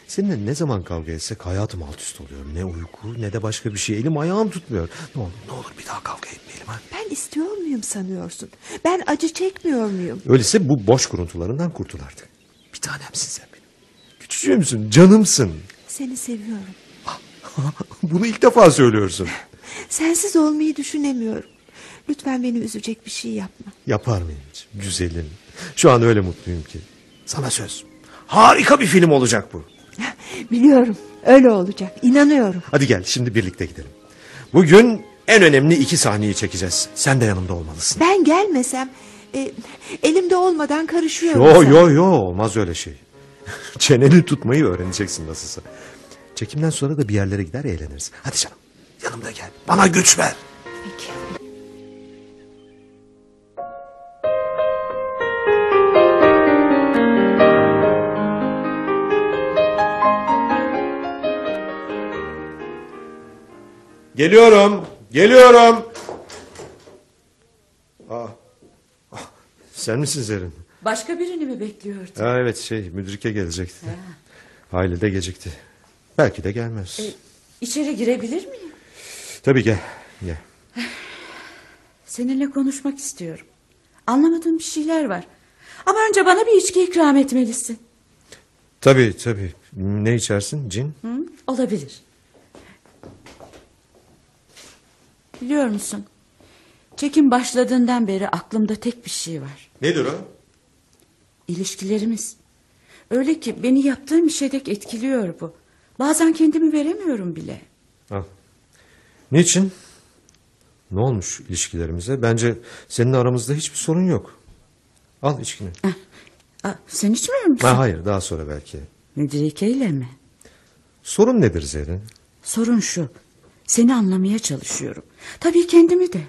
Seninle ne zaman kavga etsek hayatım alt üst oluyor. Ne uyku ne de başka bir şey. Elim ayağım tutmuyor. Ne olur ne olur bir daha kavga etmeyelim ha. Ben istiyor muyum sanıyorsun? Ben acı çekmiyor muyum? Öyleyse bu boş kuruntularından kurtul artık. Bir tanemsin sen benim. Küçücüğümsün, canımsın. Seni seviyorum. Bunu ilk defa söylüyorsun. Sensiz olmayı düşünemiyorum. Lütfen beni üzecek bir şey yapma. Yapar mıyım hiç? Güzelim. Şu an öyle mutluyum ki. Sana söz. Harika bir film olacak bu. Biliyorum. Öyle olacak. İnanıyorum. Hadi gel şimdi birlikte gidelim. Bugün en önemli iki sahneyi çekeceğiz. Sen de yanımda olmalısın. Ben gelmesem e, elimde olmadan karışıyorum. Yo sana. yo yo olmaz öyle şey. Çeneni tutmayı öğreneceksin nasılsa. Çekimden sonra da bir yerlere gider eğleniriz. Hadi canım yanımda gel. Bana güç ver. Peki. Geliyorum. Geliyorum. Aa, ah, sen misin Zerrin? Başka birini mi bekliyordun? Ha, evet şey müdürike gelecekti. Aile de gecikti. Belki de gelmez. İçeri girebilir miyim? Tabii gel. Gel. Seninle konuşmak istiyorum. Anlamadığım bir şeyler var. Ama önce bana bir içki ikram etmelisin. Tabii tabii. Ne içersin? Cin? Hı? Olabilir. Biliyor musun? Çekim başladığından beri aklımda tek bir şey var. Nedir o? İlişkilerimiz. Öyle ki beni yaptığım işe dek etkiliyor bu. Bazen kendimi veremiyorum bile. Al. Niçin? Ne olmuş ilişkilerimize? Bence senin aramızda hiçbir sorun yok. Al içkini. Ah, ah, sen içmiyor musun? Ha, hayır daha sonra belki. Müdürike ile mi? Sorun nedir Zerrin? Sorun şu. Seni anlamaya çalışıyorum. Tabii kendimi de.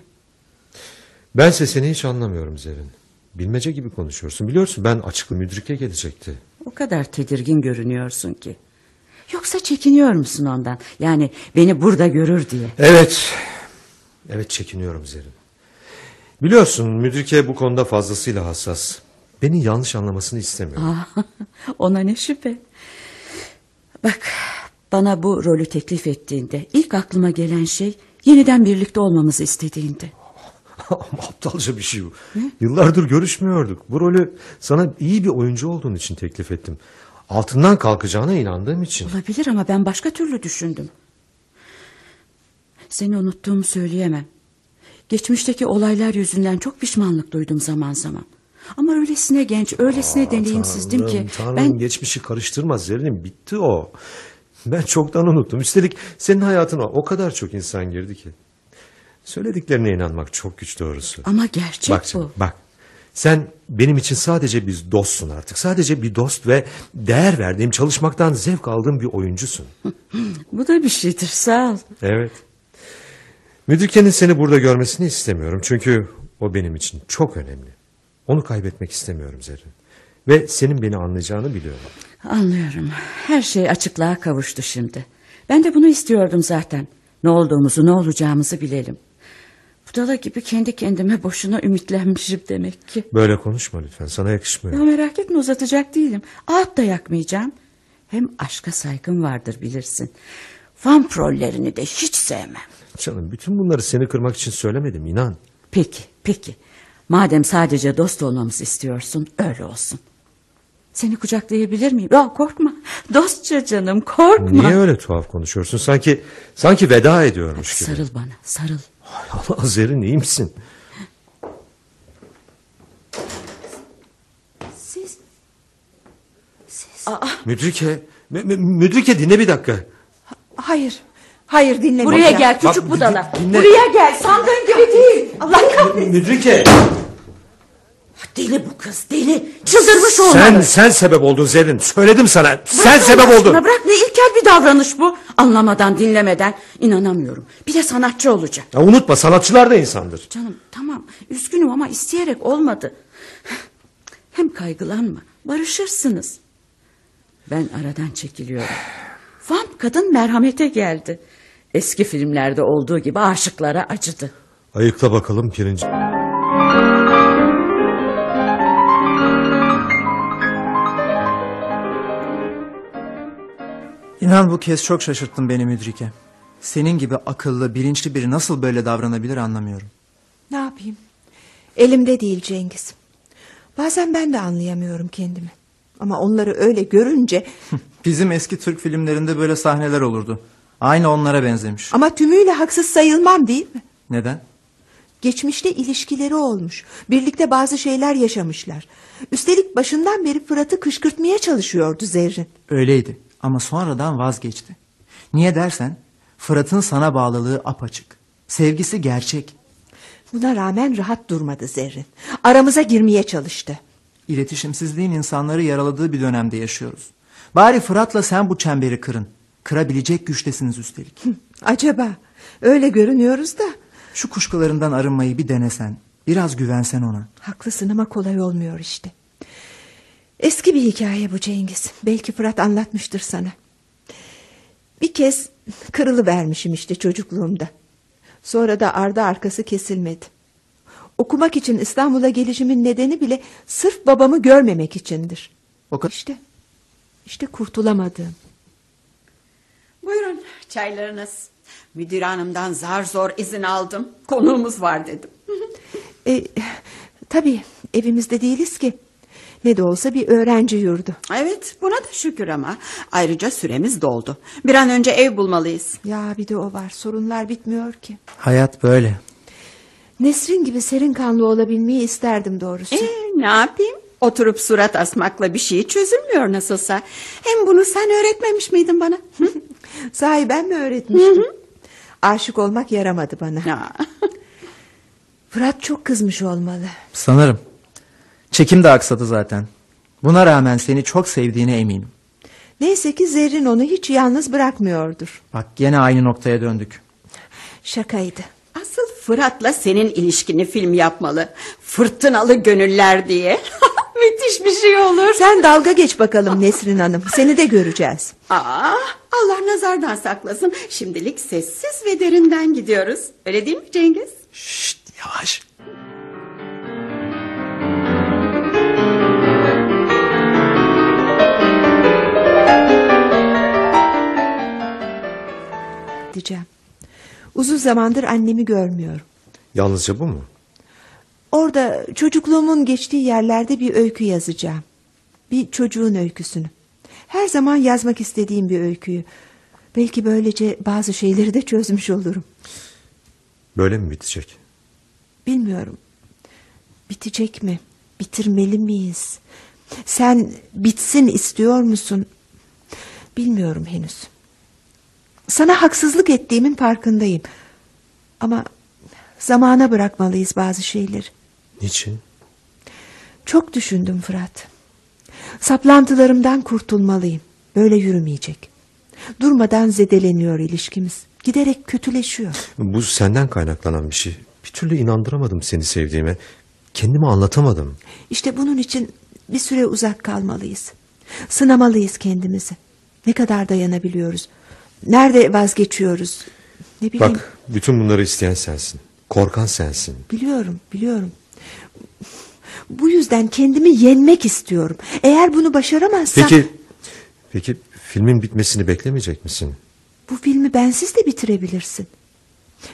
Bense seni hiç anlamıyorum Zerrin. Bilmece gibi konuşuyorsun. Biliyorsun ben açıklı müdrike gelecekti. O kadar tedirgin görünüyorsun ki. Yoksa çekiniyor musun ondan? Yani beni burada görür diye. Evet. Evet çekiniyorum Zerrin. Biliyorsun müdrike bu konuda fazlasıyla hassas. Beni yanlış anlamasını istemiyorum. Ah, ona ne şüphe. Bak bana bu rolü teklif ettiğinde ilk aklıma gelen şey yeniden birlikte olmamızı istediğinde. Aptalca bir şey bu. Yıllardır görüşmüyorduk. Bu rolü sana iyi bir oyuncu olduğun için teklif ettim. Altından kalkacağına inandığım için. Olabilir ama ben başka türlü düşündüm. Seni unuttuğumu söyleyemem. Geçmişteki olaylar yüzünden çok pişmanlık duydum zaman zaman. Ama öylesine genç, öylesine deneyimsizdim ki Tanrım, Tanrım ben geçmişi karıştırma Zerrin. Bitti o. Ben çoktan unuttum. Üstelik senin hayatına o kadar çok insan girdi ki. Söylediklerine inanmak çok güç doğrusu. Ama gerçek bak bu. bak. Sen benim için sadece bir dostsun artık. Sadece bir dost ve değer verdiğim, çalışmaktan zevk aldığım bir oyuncusun. Bu da bir şeydir sağ ol. Evet. Müdürkenin seni burada görmesini istemiyorum. Çünkü o benim için çok önemli. Onu kaybetmek istemiyorum Zerrin. Ve senin beni anlayacağını biliyorum. Anlıyorum. Her şey açıklığa kavuştu şimdi. Ben de bunu istiyordum zaten. Ne olduğumuzu ne olacağımızı bilelim. Budala gibi kendi kendime boşuna ümitlenmişim demek ki. Böyle konuşma lütfen. Sana yakışmıyor. Ya merak etme uzatacak değilim. Ağıt da yakmayacağım. Hem aşka saygım vardır bilirsin. Vampirollerini de hiç sevmem. Canım bütün bunları seni kırmak için söylemedim inan. Peki, peki. Madem sadece dost olmamızı istiyorsun, öyle olsun. Seni kucaklayabilir miyim? Ya korkma. Dostça canım, korkma. Niye öyle tuhaf konuşuyorsun? Sanki sanki veda ediyormuş gibi. Sarıl bana, sarıl. Hay Allah Zerrin iyi misin? Siz Müdrike, mü- mü- müdrike dinle bir dakika. hayır. Hayır dinleme. Buraya gel küçük Bak, budala. dinle. Buraya gel, sandığın gibi değil. Allah kahretsin. Müdrike, Deli bu kız, deli. Çıldırmış olmalı. sen sen sebep oldun Zerrin. Söyledim sana. Sen sebep oldun. Bırak ne ilkel bir davranış bu. Anlamadan, dinlemeden. inanamıyorum. Bir de sanatçı olacak. Ya unutma sanatçılar da insandır. Canım tamam üzgünüm ama isteyerek olmadı. Hem kaygılanma barışırsınız. Ben aradan çekiliyorum. Vamp kadın merhamete geldi. Eski filmlerde olduğu gibi aşıklara acıdı. Ayıkla bakalım pirinci. İnan bu kez çok şaşırttın beni Müdrike. Senin gibi akıllı, bilinçli biri nasıl böyle davranabilir anlamıyorum. Ne yapayım? Elimde değil Cengiz. Bazen ben de anlayamıyorum kendimi. Ama onları öyle görünce Bizim eski Türk filmlerinde böyle sahneler olurdu. Aynı onlara benzemiş. ama tümüyle haksız sayılmam değil mi? Neden? Geçmişte ilişkileri olmuş. Birlikte bazı şeyler yaşamışlar. Üstelik başından beri Fırat'ı kışkırtmaya çalışıyordu Zerrin. Öyleydi ama sonradan vazgeçti. Niye dersen Fırat'ın sana bağlılığı apaçık. Sevgisi gerçek. Buna rağmen rahat durmadı Zerrin. Aramıza girmeye çalıştı. İletişimsizliğin insanları yaraladığı bir dönemde yaşıyoruz. Bari Fırat'la sen bu çemberi kırın. Kırabilecek güçtesiniz üstelik. Acaba öyle görünüyoruz da Şu kuşkularından arınmayı bir denesen. Biraz güvensen ona. haklısın ama kolay olmuyor işte. Eski bir hikaye bu Cengiz. Belki Fırat anlatmıştır sana. Bir kez kırılı vermişim işte çocukluğumda. Sonra da ardı arkası kesilmedi. Okumak için İstanbul'a gelişimin nedeni bile sırf babamı görmemek içindir. O kadar. İşte, işte kurtulamadım. Buyurun çaylarınız. Müdür hanımdan zar zor izin aldım. Konuğumuz var dedim. E, tabii evimizde değiliz ki. Ne de olsa bir öğrenci yurdu. Evet buna da şükür ama. Ayrıca süremiz doldu. Bir an önce ev bulmalıyız. Ya bir de o var sorunlar bitmiyor ki. Hayat böyle. Nesrin gibi serin kanlı olabilmeyi isterdim doğrusu. Ee, ne yapayım? Oturup surat asmakla bir şey çözülmüyor nasılsa. Hem bunu sen öğretmemiş miydin bana? Sahi ben mi öğretmiştim? Aşık olmak yaramadı bana. Fırat çok kızmış olmalı. Sanırım. Çekim de aksadı zaten. Buna rağmen seni çok sevdiğine eminim. Neyse ki Zerrin onu hiç yalnız bırakmıyordur. Bak gene aynı noktaya döndük. Şakaydı. Asıl Fırat'la senin ilişkini film yapmalı. Fırtınalı gönüller diye. Müthiş bir şey olur. Sen dalga geç bakalım Nesrin Hanım. Seni de göreceğiz. Aa, Allah nazardan saklasın. Şimdilik sessiz ve derinden gidiyoruz. Öyle değil mi Cengiz? Şşt yavaş. Uzun zamandır annemi görmüyorum. Yalnızca bu mu? Orada çocukluğumun geçtiği yerlerde bir öykü yazacağım. Bir çocuğun öyküsünü. Her zaman yazmak istediğim bir öyküyü. Belki böylece bazı şeyleri de çözmüş olurum. Böyle mi bitecek? Bilmiyorum. Bitecek mi? Bitirmeli miyiz? Sen bitsin istiyor musun? Bilmiyorum henüz. Sana haksızlık ettiğimin farkındayım. Ama zamana bırakmalıyız bazı şeyleri. Niçin? Çok düşündüm Fırat. Saplantılarımdan kurtulmalıyım. Böyle yürümeyecek. Durmadan zedeleniyor ilişkimiz. Giderek kötüleşiyor. Bu senden kaynaklanan bir şey. Bir türlü inandıramadım seni sevdiğime. Kendimi anlatamadım. İşte bunun için bir süre uzak kalmalıyız. Sınamalıyız kendimizi. Ne kadar dayanabiliyoruz? Nerede vazgeçiyoruz? Ne bileyim. Bak bütün bunları isteyen sensin. Korkan sensin. Biliyorum, biliyorum. Bu yüzden kendimi yenmek istiyorum. Eğer bunu başaramazsam... Peki, peki filmin bitmesini beklemeyecek misin? Bu filmi bensiz de bitirebilirsin.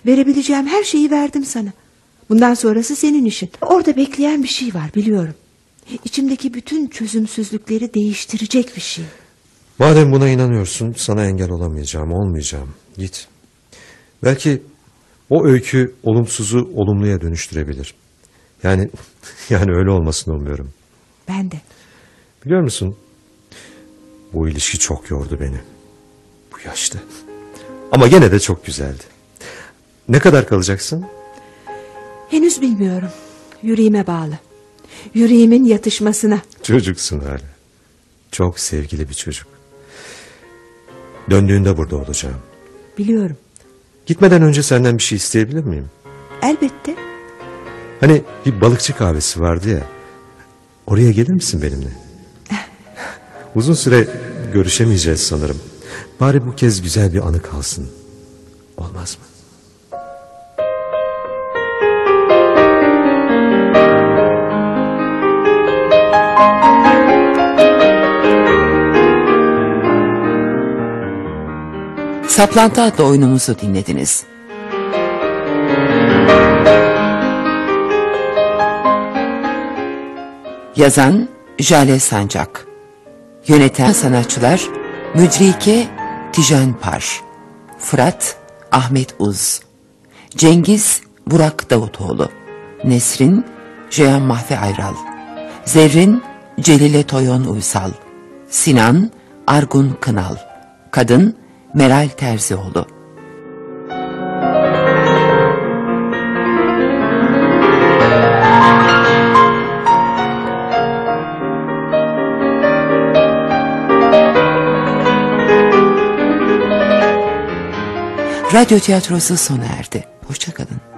Verebileceğim her şeyi verdim sana. Bundan sonrası senin işin. Orada bekleyen bir şey var biliyorum. İçimdeki bütün çözümsüzlükleri değiştirecek bir şey. Madem buna inanıyorsun sana engel olamayacağım, olmayacağım. Git. Belki o öykü olumsuzu olumluya dönüştürebilir. Yani yani öyle olmasını umuyorum. Ben de. Biliyor musun? Bu ilişki çok yordu beni. Bu yaşta. Ama gene de çok güzeldi. Ne kadar kalacaksın? Henüz bilmiyorum. Yüreğime bağlı. Yüreğimin yatışmasına. Çocuksun hala. Çok sevgili bir çocuk. Döndüğünde burada olacağım. Biliyorum. Gitmeden önce senden bir şey isteyebilir miyim? Elbette. Hani bir balıkçı kahvesi vardı ya. Oraya gelir misin benimle? Uzun süre görüşemeyeceğiz sanırım. Bari bu kez güzel bir anı kalsın. Olmaz mı? Saplantı adlı oyunumuzu dinlediniz. Yazan Jale Sancak Yöneten sanatçılar Müdrike Tijan Par Fırat Ahmet Uz Cengiz Burak Davutoğlu Nesrin Ceyhan Mahfi Ayral Zerrin Celile Toyon Uysal Sinan Argun Kınal Kadın Meral Terzioğlu Radyo tiyatrosu sona erdi. Hoşçakalın.